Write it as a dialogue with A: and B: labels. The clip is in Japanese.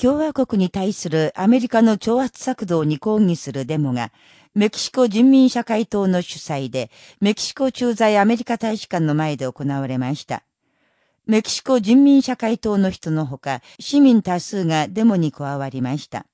A: 共和国に対するアメリカの挑発策動に抗議するデモが、メキシコ人民社会党の主催で、メキシコ駐在アメリカ大使館の前で行われました。メキシコ人民社会党の人のほか、市民多数がデモに加わりました。